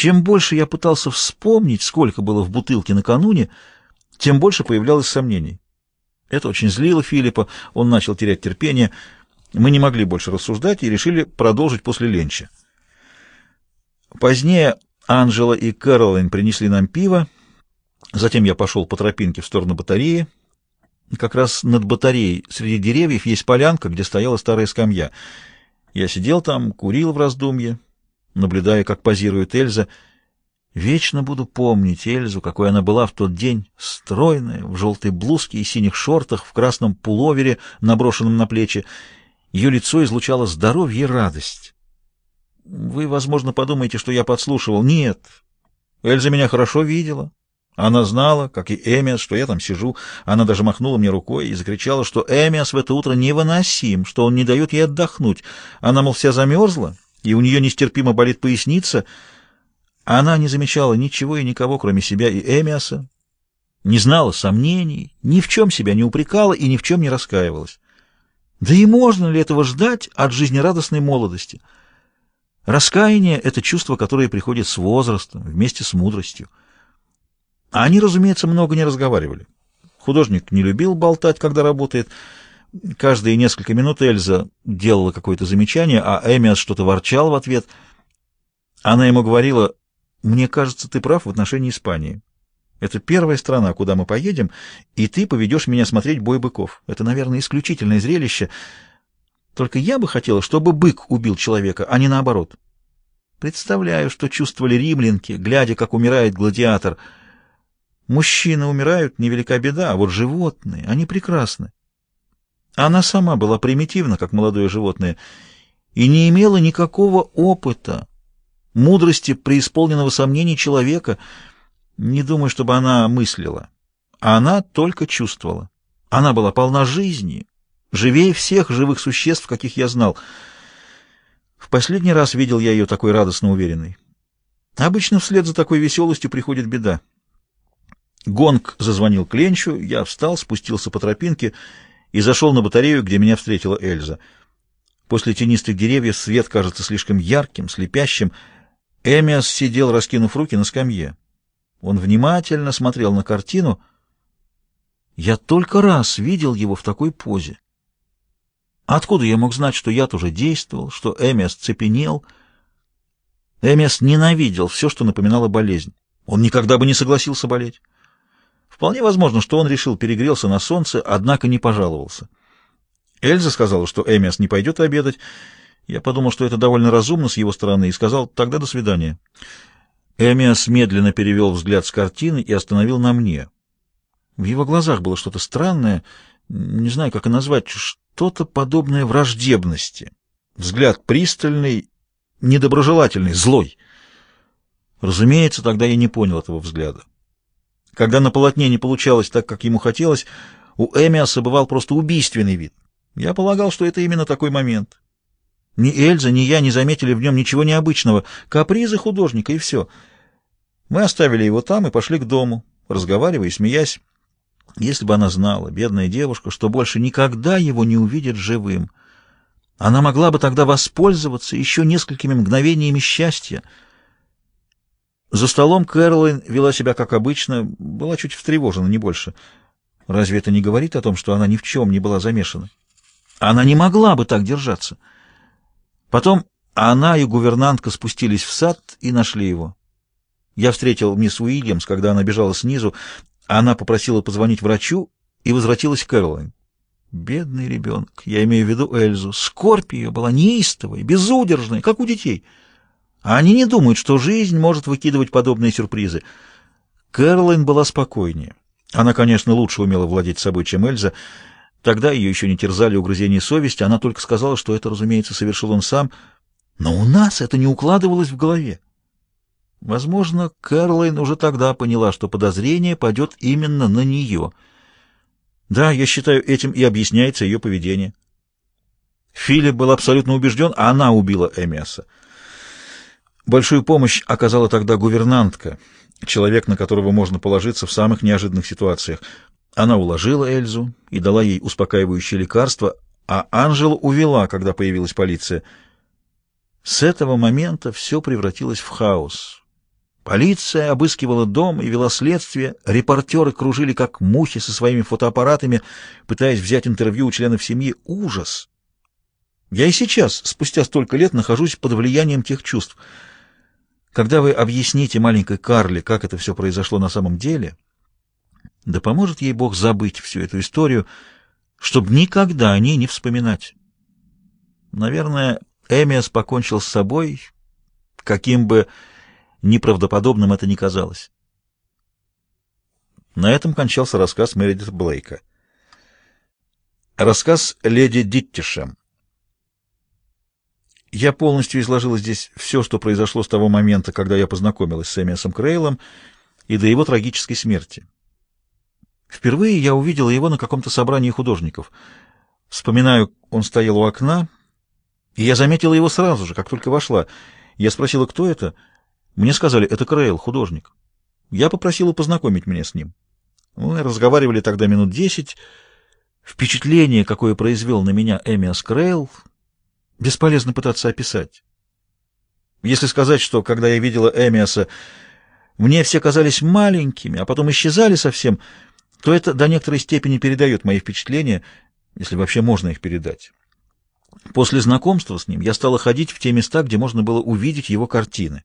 Чем больше я пытался вспомнить, сколько было в бутылке накануне, тем больше появлялось сомнений. Это очень злило Филиппа, он начал терять терпение. Мы не могли больше рассуждать и решили продолжить после ленча. Позднее Анжела и Кэролайн принесли нам пиво, затем я пошел по тропинке в сторону батареи. Как раз над батареей среди деревьев есть полянка, где стояла старая скамья. Я сидел там, курил в раздумье, наблюдая, как позирует Эльза. Вечно буду помнить Эльзу, какой она была в тот день, стройная, в желтой блузке и синих шортах, в красном пуловере, наброшенном на плечи. Ее лицо излучало здоровье и радость. Вы, возможно, подумаете, что я подслушивал. Нет. Эльза меня хорошо видела. Она знала, как и Эмиас, что я там сижу. Она даже махнула мне рукой и закричала, что Эмиас в это утро невыносим, что он не дает ей отдохнуть. Она, мол, вся замерзла, и у нее нестерпимо болит поясница. Она не замечала ничего и никого, кроме себя и Эмиаса, не знала сомнений, ни в чем себя не упрекала и ни в чем не раскаивалась. Да и можно ли этого ждать от жизнерадостной молодости? Раскаяние — это чувство, которое приходит с возрастом, вместе с мудростью. Они, разумеется, много не разговаривали. Художник не любил болтать, когда работает. Каждые несколько минут Эльза делала какое-то замечание, а Эмиас что-то ворчал в ответ. Она ему говорила, «Мне кажется, ты прав в отношении Испании. Это первая страна, куда мы поедем, и ты поведешь меня смотреть бой быков. Это, наверное, исключительное зрелище». Только я бы хотела, чтобы бык убил человека, а не наоборот. Представляю, что чувствовали римлянки, глядя, как умирает гладиатор. Мужчины умирают, невелика беда, а вот животные, они прекрасны. Она сама была примитивна, как молодое животное, и не имела никакого опыта, мудрости преисполненного сомнений человека. Не думаю, чтобы она мыслила. Она только чувствовала. Она была полна жизни, живее всех живых существ, каких я знал. В последний раз видел я ее такой радостно уверенной. Обычно вслед за такой веселостью приходит беда. Гонг зазвонил к Ленчу, я встал, спустился по тропинке и зашел на батарею, где меня встретила Эльза. После тенистых деревьев свет кажется слишком ярким, слепящим. Эмиас сидел, раскинув руки на скамье. Он внимательно смотрел на картину. Я только раз видел его в такой позе. Откуда я мог знать, что яд уже действовал, что Эмиас цепенел? Эмиас ненавидел все, что напоминало болезнь. Он никогда бы не согласился болеть. Вполне возможно, что он решил перегрелся на солнце, однако не пожаловался. Эльза сказала, что Эмиас не пойдет обедать. Я подумал, что это довольно разумно с его стороны, и сказал «тогда до свидания». Эмиас медленно перевел взгляд с картины и остановил на мне. В его глазах было что-то странное, не знаю, как и назвать, что-то подобное враждебности. Взгляд пристальный, недоброжелательный, злой. Разумеется, тогда я не понял этого взгляда. Когда на полотне не получалось так, как ему хотелось, у Эмиаса бывал просто убийственный вид. Я полагал, что это именно такой момент. Ни Эльза, ни я не заметили в нем ничего необычного. Капризы художника и все. Мы оставили его там и пошли к дому, разговаривая и смеясь. Если бы она знала, бедная девушка, что больше никогда его не увидит живым, она могла бы тогда воспользоваться еще несколькими мгновениями счастья. За столом Кэролайн вела себя как обычно, была чуть встревожена, не больше. Разве это не говорит о том, что она ни в чем не была замешана? Она не могла бы так держаться. Потом она и гувернантка спустились в сад и нашли его. Я встретил мисс Уильямс, когда она бежала снизу. Она попросила позвонить врачу и возвратилась к Кэролайн. Бедный ребенок, я имею в виду Эльзу. Скорбь ее была неистовой, безудержной, как у детей. А они не думают, что жизнь может выкидывать подобные сюрпризы. Кэролайн была спокойнее. Она, конечно, лучше умела владеть собой, чем Эльза. Тогда ее еще не терзали угрызения совести, она только сказала, что это, разумеется, совершил он сам. Но у нас это не укладывалось в голове. Возможно, Кэролайн уже тогда поняла, что подозрение пойдет именно на нее. Да, я считаю, этим и объясняется ее поведение. Филипп был абсолютно убежден, а она убила Эмиаса. Большую помощь оказала тогда гувернантка, человек, на которого можно положиться в самых неожиданных ситуациях. Она уложила Эльзу и дала ей успокаивающее лекарство, а Анжелу увела, когда появилась полиция. С этого момента все превратилось в хаос. Полиция обыскивала дом и вела следствие, репортеры кружили как мухи со своими фотоаппаратами, пытаясь взять интервью у членов семьи. Ужас! Я и сейчас, спустя столько лет, нахожусь под влиянием тех чувств. Когда вы объясните маленькой Карле, как это все произошло на самом деле, да поможет ей Бог забыть всю эту историю, чтобы никогда о ней не вспоминать. Наверное, Эмиас покончил с собой, каким бы неправдоподобным это ни казалось. На этом кончался рассказ Мередит Блейка. Рассказ леди Диттишем. Я полностью изложила здесь все, что произошло с того момента, когда я познакомилась с Эмиасом Крейлом и до его трагической смерти. Впервые я увидела его на каком-то собрании художников. Вспоминаю, он стоял у окна, и я заметила его сразу же, как только вошла. Я спросила, кто это. Мне сказали, это Крейл, художник. Я попросила познакомить меня с ним. Мы разговаривали тогда минут десять. Впечатление, какое произвел на меня Эмиас Крейл, бесполезно пытаться описать. Если сказать, что, когда я видела Эмиаса, мне все казались маленькими, а потом исчезали совсем, то это до некоторой степени передает мои впечатления, если вообще можно их передать. После знакомства с ним я стала ходить в те места, где можно было увидеть его картины.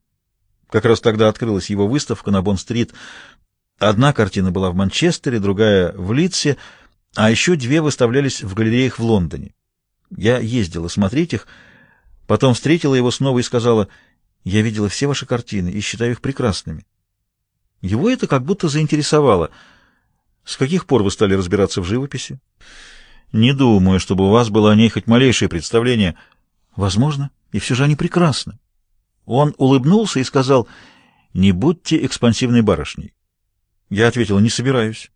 Как раз тогда открылась его выставка на Бонн-стрит. Одна картина была в Манчестере, другая в Лидсе, а еще две выставлялись в галереях в Лондоне. Я ездила смотреть их, потом встретила его снова и сказала, «Я видела все ваши картины и считаю их прекрасными». Его это как будто заинтересовало. «С каких пор вы стали разбираться в живописи?» «Не думаю, чтобы у вас было о ней хоть малейшее представление». «Возможно, и все же они прекрасны». Он улыбнулся и сказал, «Не будьте экспансивной барышней». Я ответила, «Не собираюсь.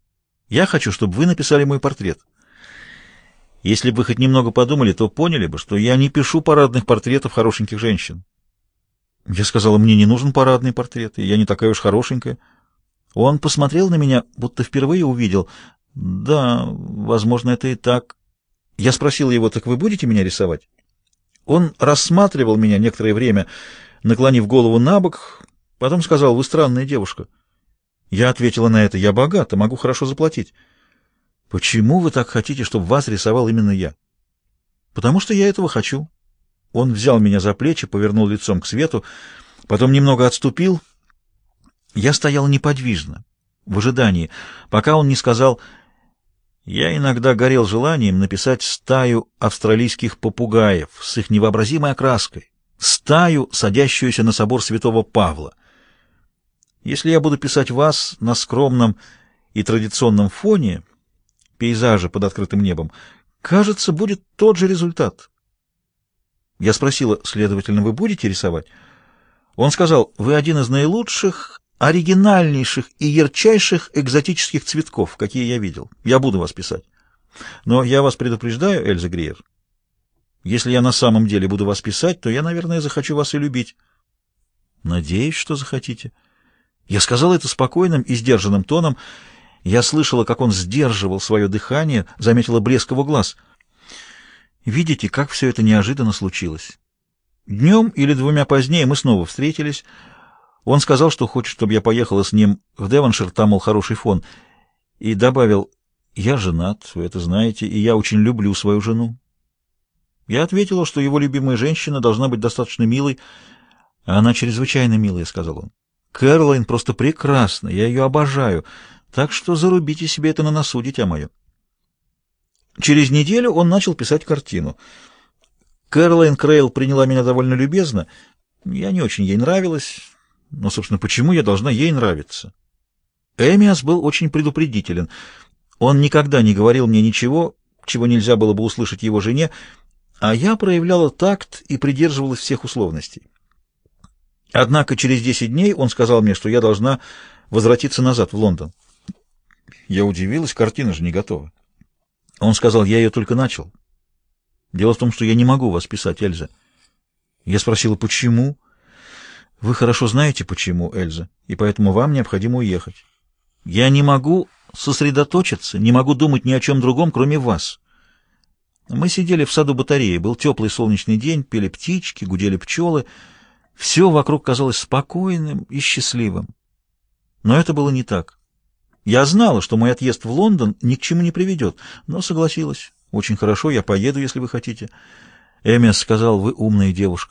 Я хочу, чтобы вы написали мой портрет». Если бы вы хоть немного подумали, то поняли бы, что я не пишу парадных портретов хорошеньких женщин. Я сказала, мне не нужен парадный портрет, и я не такая уж хорошенькая. Он посмотрел на меня, будто впервые увидел. Да, возможно, это и так. Я спросила его, так вы будете меня рисовать? Он рассматривал меня некоторое время, наклонив голову на бок, потом сказал, вы странная девушка. Я ответила на это, я богата, могу хорошо заплатить. Почему вы так хотите, чтобы вас рисовал именно я? Потому что я этого хочу. Он взял меня за плечи, повернул лицом к свету, потом немного отступил. Я стоял неподвижно, в ожидании, пока он не сказал... Я иногда горел желанием написать стаю австралийских попугаев с их невообразимой окраской, стаю, садящуюся на собор святого Павла. Если я буду писать вас на скромном и традиционном фоне, пейзажа под открытым небом, кажется, будет тот же результат. Я спросила, следовательно, вы будете рисовать? Он сказал, вы один из наилучших, оригинальнейших и ярчайших экзотических цветков, какие я видел. Я буду вас писать. Но я вас предупреждаю, Эльза Гриер, если я на самом деле буду вас писать, то я, наверное, захочу вас и любить. Надеюсь, что захотите. Я сказал это спокойным и сдержанным тоном, я слышала, как он сдерживал свое дыхание, заметила блеск его глаз. Видите, как все это неожиданно случилось. Днем или двумя позднее мы снова встретились. Он сказал, что хочет, чтобы я поехала с ним в Девоншир, там, мол, хороший фон, и добавил, «Я женат, вы это знаете, и я очень люблю свою жену». Я ответила, что его любимая женщина должна быть достаточно милой, а она чрезвычайно милая, — сказал он. Кэролайн просто прекрасна, я ее обожаю, так что зарубите себе это на носу, дитя мое. Через неделю он начал писать картину. Кэролайн Крейл приняла меня довольно любезно. Я не очень ей нравилась, но, собственно, почему я должна ей нравиться? Эмиас был очень предупредителен. Он никогда не говорил мне ничего, чего нельзя было бы услышать его жене, а я проявляла такт и придерживалась всех условностей. Однако через десять дней он сказал мне, что я должна возвратиться назад в Лондон. Я удивилась, картина же не готова. Он сказал, я ее только начал. Дело в том, что я не могу вас писать, Эльза. Я спросила, почему? Вы хорошо знаете, почему, Эльза, и поэтому вам необходимо уехать. Я не могу сосредоточиться, не могу думать ни о чем другом, кроме вас. Мы сидели в саду батареи, был теплый солнечный день, пели птички, гудели пчелы. Все вокруг казалось спокойным и счастливым. Но это было не так. Я знала, что мой отъезд в Лондон ни к чему не приведет, но согласилась. Очень хорошо, я поеду, если вы хотите. Эмия сказал, вы умная девушка.